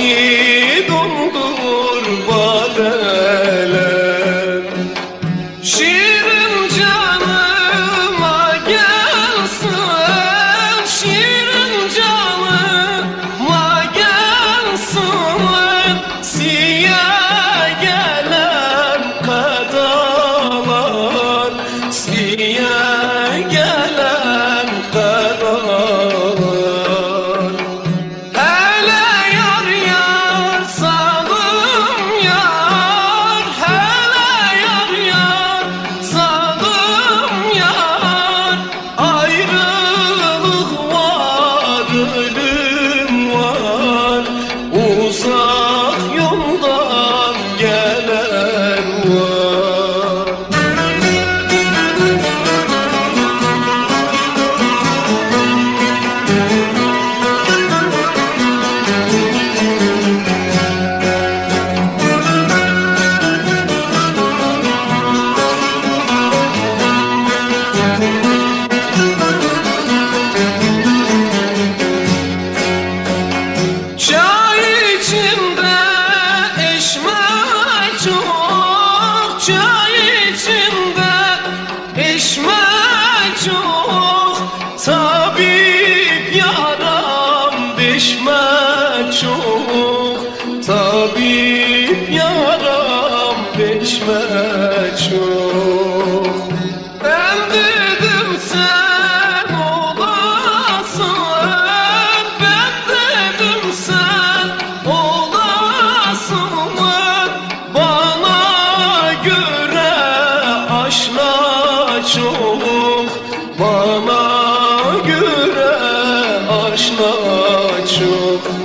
Senhor. Çok Tabip yaram dişme çok Tabip yaram dişme çok Bana göre aşna çok